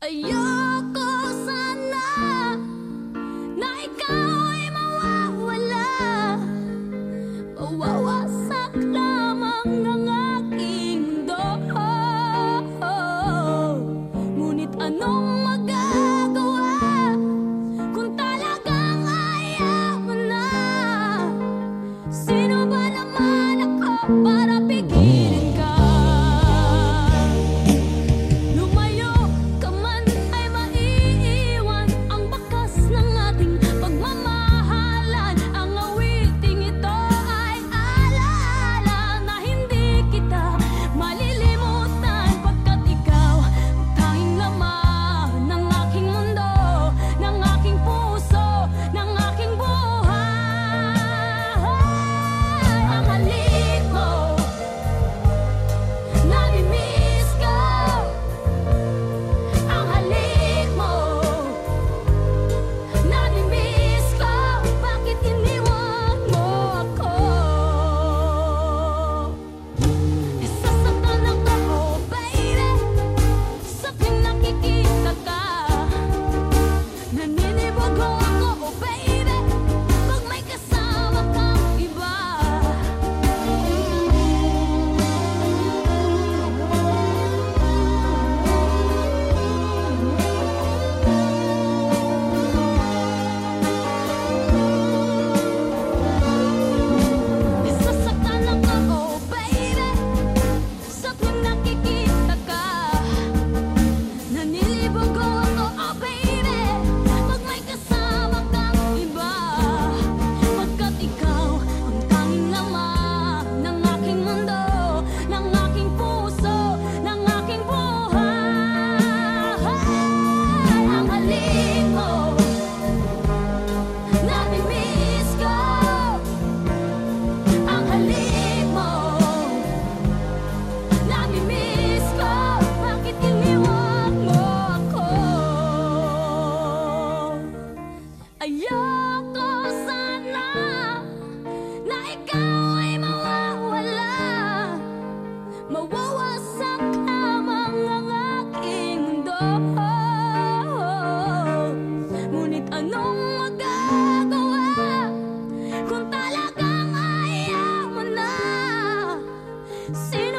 Ayoko sana Ayoko sana na ikaw ay mawawala. Mawawasak lamang ang aking mundo. Ngunit anong magagawa kung talagang ayaw mo na? Sino